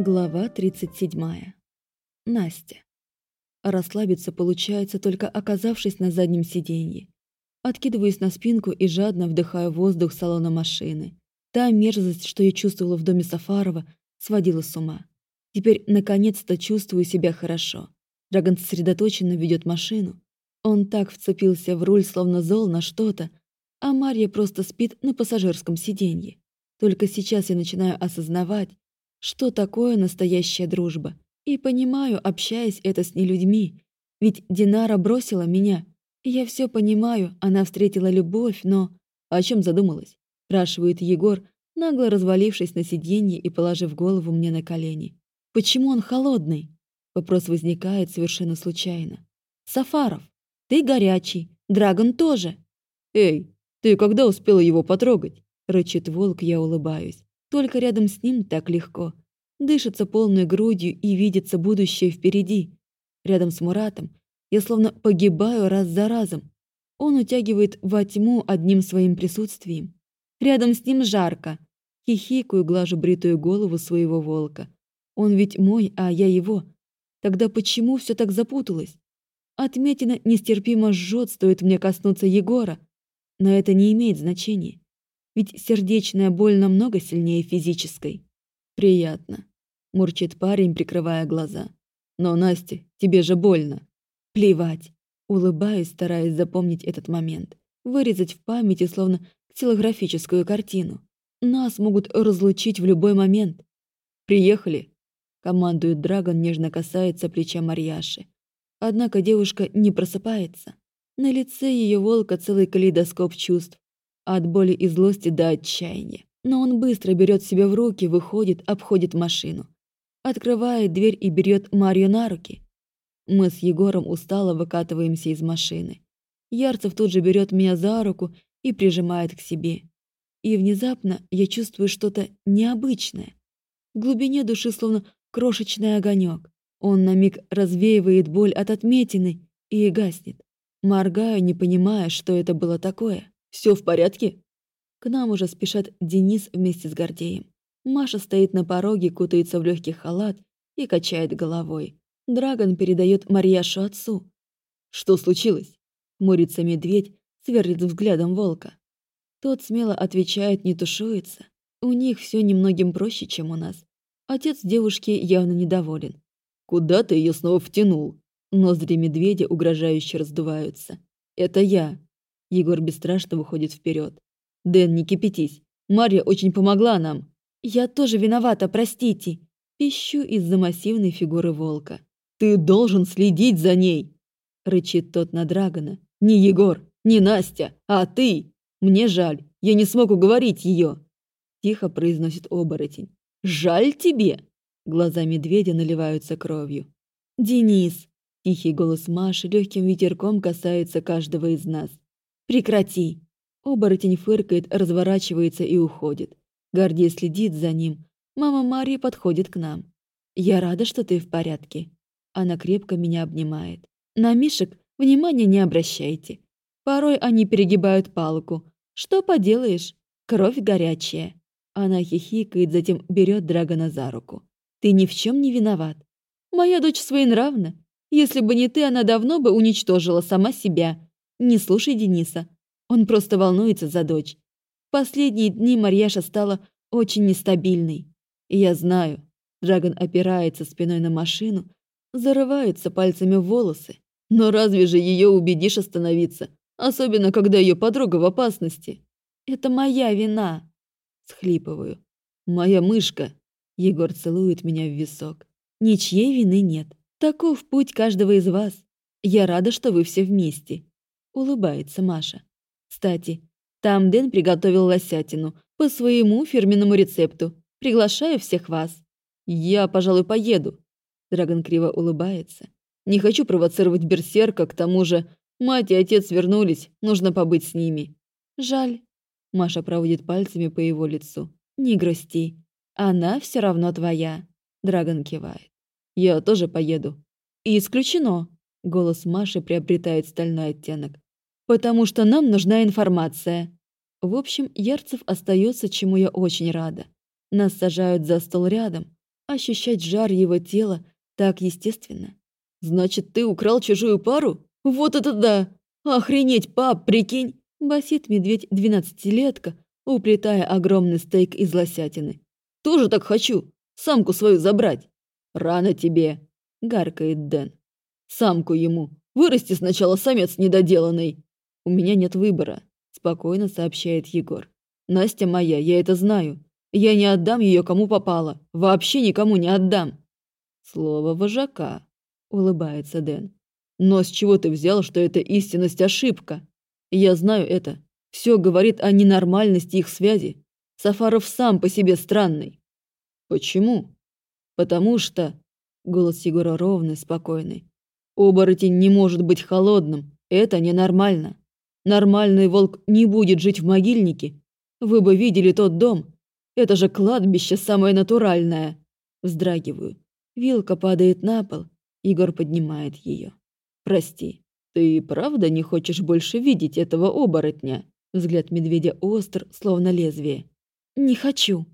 Глава 37. Настя. Расслабиться получается только оказавшись на заднем сиденье. Откидываюсь на спинку и жадно вдыхаю воздух салона машины. Та мерзость, что я чувствовала в доме Сафарова, сводила с ума. Теперь наконец-то чувствую себя хорошо. Драгон сосредоточенно ведет машину. Он так вцепился в руль, словно зол на что-то, а Марья просто спит на пассажирском сиденье. Только сейчас я начинаю осознавать, что такое настоящая дружба. И понимаю, общаясь это с нелюдьми. Ведь Динара бросила меня. Я все понимаю, она встретила любовь, но... О чем задумалась? Спрашивает Егор, нагло развалившись на сиденье и положив голову мне на колени. Почему он холодный? Вопрос возникает совершенно случайно. Сафаров, ты горячий, Драгон тоже. Эй, ты когда успела его потрогать? Рычит волк, я улыбаюсь. Только рядом с ним так легко. Дышится полной грудью и видится будущее впереди. Рядом с Муратом я словно погибаю раз за разом. Он утягивает во тьму одним своим присутствием. Рядом с ним жарко. Хихикаю, глажу бритую голову своего волка. Он ведь мой, а я его. Тогда почему все так запуталось? Отметина нестерпимо жжет, стоит мне коснуться Егора. Но это не имеет значения. Ведь сердечная боль намного сильнее физической. Приятно. Мурчит парень, прикрывая глаза. Но, Настя, тебе же больно. Плевать. Улыбаюсь, стараясь запомнить этот момент. Вырезать в памяти, словно телеграфическую картину. Нас могут разлучить в любой момент. «Приехали!» Командует Драгон, нежно касается плеча Марьяши. Однако девушка не просыпается. На лице ее волка целый калейдоскоп чувств. От боли и злости до отчаяния. Но он быстро берет себя в руки, выходит, обходит машину. Открывает дверь и берет Марию на руки. Мы с Егором устало выкатываемся из машины. Ярцев тут же берет меня за руку и прижимает к себе. И внезапно я чувствую что-то необычное. В глубине души словно крошечный огонек. Он на миг развеивает боль от отметины и гаснет. Моргаю, не понимая, что это было такое. Все в порядке?» К нам уже спешат Денис вместе с Гордеем. Маша стоит на пороге, кутается в легкий халат и качает головой. Драгон передает Марьяшу отцу. «Что случилось?» Мурится медведь, сверлит взглядом волка. Тот смело отвечает, не тушуется. У них все немногим проще, чем у нас. Отец девушки явно недоволен. «Куда ты ее снова втянул?» Ноздри медведя угрожающе раздуваются. «Это я», Егор бесстрашно выходит вперед. «Дэн, не кипятись. Марья очень помогла нам». «Я тоже виновата, простите». Пищу из-за массивной фигуры волка. «Ты должен следить за ней!» Рычит тот на Драгона. «Не Егор, не Настя, а ты! Мне жаль, я не смог уговорить ее!» Тихо произносит оборотень. «Жаль тебе!» Глаза медведя наливаются кровью. «Денис!» Тихий голос Маши легким ветерком касается каждого из нас. «Прекрати!» Оборотень фыркает, разворачивается и уходит. Гордей следит за ним. Мама Мария подходит к нам. «Я рада, что ты в порядке». Она крепко меня обнимает. На Мишек внимания не обращайте. Порой они перегибают палку. Что поделаешь? Кровь горячая. Она хихикает, затем берет Драгона за руку. Ты ни в чем не виноват. Моя дочь своенравна. Если бы не ты, она давно бы уничтожила сама себя. Не слушай Дениса. Он просто волнуется за дочь. В последние дни Марьяша стала очень нестабильной. И я знаю, Драгон опирается спиной на машину, зарывается пальцами в волосы. Но разве же ее убедишь остановиться? Особенно, когда ее подруга в опасности. Это моя вина. Схлипываю. Моя мышка. Егор целует меня в висок. Ничьей вины нет. Таков путь каждого из вас. Я рада, что вы все вместе. Улыбается Маша. Кстати, там Дэн приготовил лосятину по своему фирменному рецепту. Приглашаю всех вас. Я, пожалуй, поеду. Драгон криво улыбается. Не хочу провоцировать берсерка, к тому же мать и отец вернулись, нужно побыть с ними. Жаль. Маша проводит пальцами по его лицу. Не грусти. Она все равно твоя. Драгон кивает. Я тоже поеду. Исключено. Голос Маши приобретает стальной оттенок потому что нам нужна информация. В общем, Ярцев остается, чему я очень рада. Нас сажают за стол рядом. Ощущать жар его тела так естественно. «Значит, ты украл чужую пару? Вот это да! Охренеть, пап, прикинь!» Басит медведь-двенадцатилетка, уплетая огромный стейк из лосятины. «Тоже так хочу! Самку свою забрать!» «Рано тебе!» — гаркает Дэн. «Самку ему! Вырасти сначала самец недоделанный!» «У меня нет выбора», — спокойно сообщает Егор. «Настя моя, я это знаю. Я не отдам ее кому попало. Вообще никому не отдам». «Слово вожака», — улыбается Дэн. «Но с чего ты взял, что это истинность ошибка? Я знаю это. Все говорит о ненормальности их связи. Сафаров сам по себе странный». «Почему?» «Потому что...» Голос Егора ровный, спокойный. «Оборотень не может быть холодным. Это ненормально. Нормальный волк не будет жить в могильнике. Вы бы видели тот дом. Это же кладбище самое натуральное. Вздрагиваю. Вилка падает на пол. Егор поднимает ее. Прости, ты правда не хочешь больше видеть этого оборотня? Взгляд медведя остр, словно лезвие. Не хочу.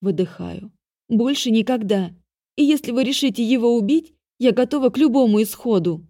Выдыхаю. Больше никогда. И если вы решите его убить, я готова к любому исходу.